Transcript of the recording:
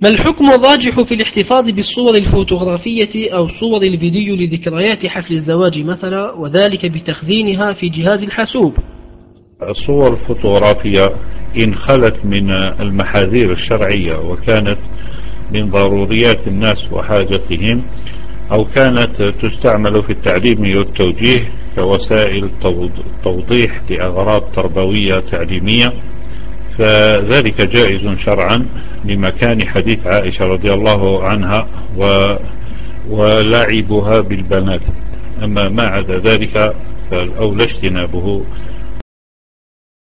ما الحكم الراجح في الاحتفاظ بالصور الفوتوغرافية أو صور الفيديو لذكريات حفل الزواج مثلا وذلك بتخزينها في جهاز الحاسوب؟ الصور الفوتوغرافية إن خلت من المحاذير الشرعية وكانت من ضروريات الناس وحاجتهم أو كانت تستعمل في التعليم والتوجيه كوسائل توضيح لأغراض تربوية تعليمية فذلك جائز شرعا لمكان حديث عائشة رضي الله عنها و ولعبها بالبنات. أما ما عدا ذلك فالأولى اجتنابه.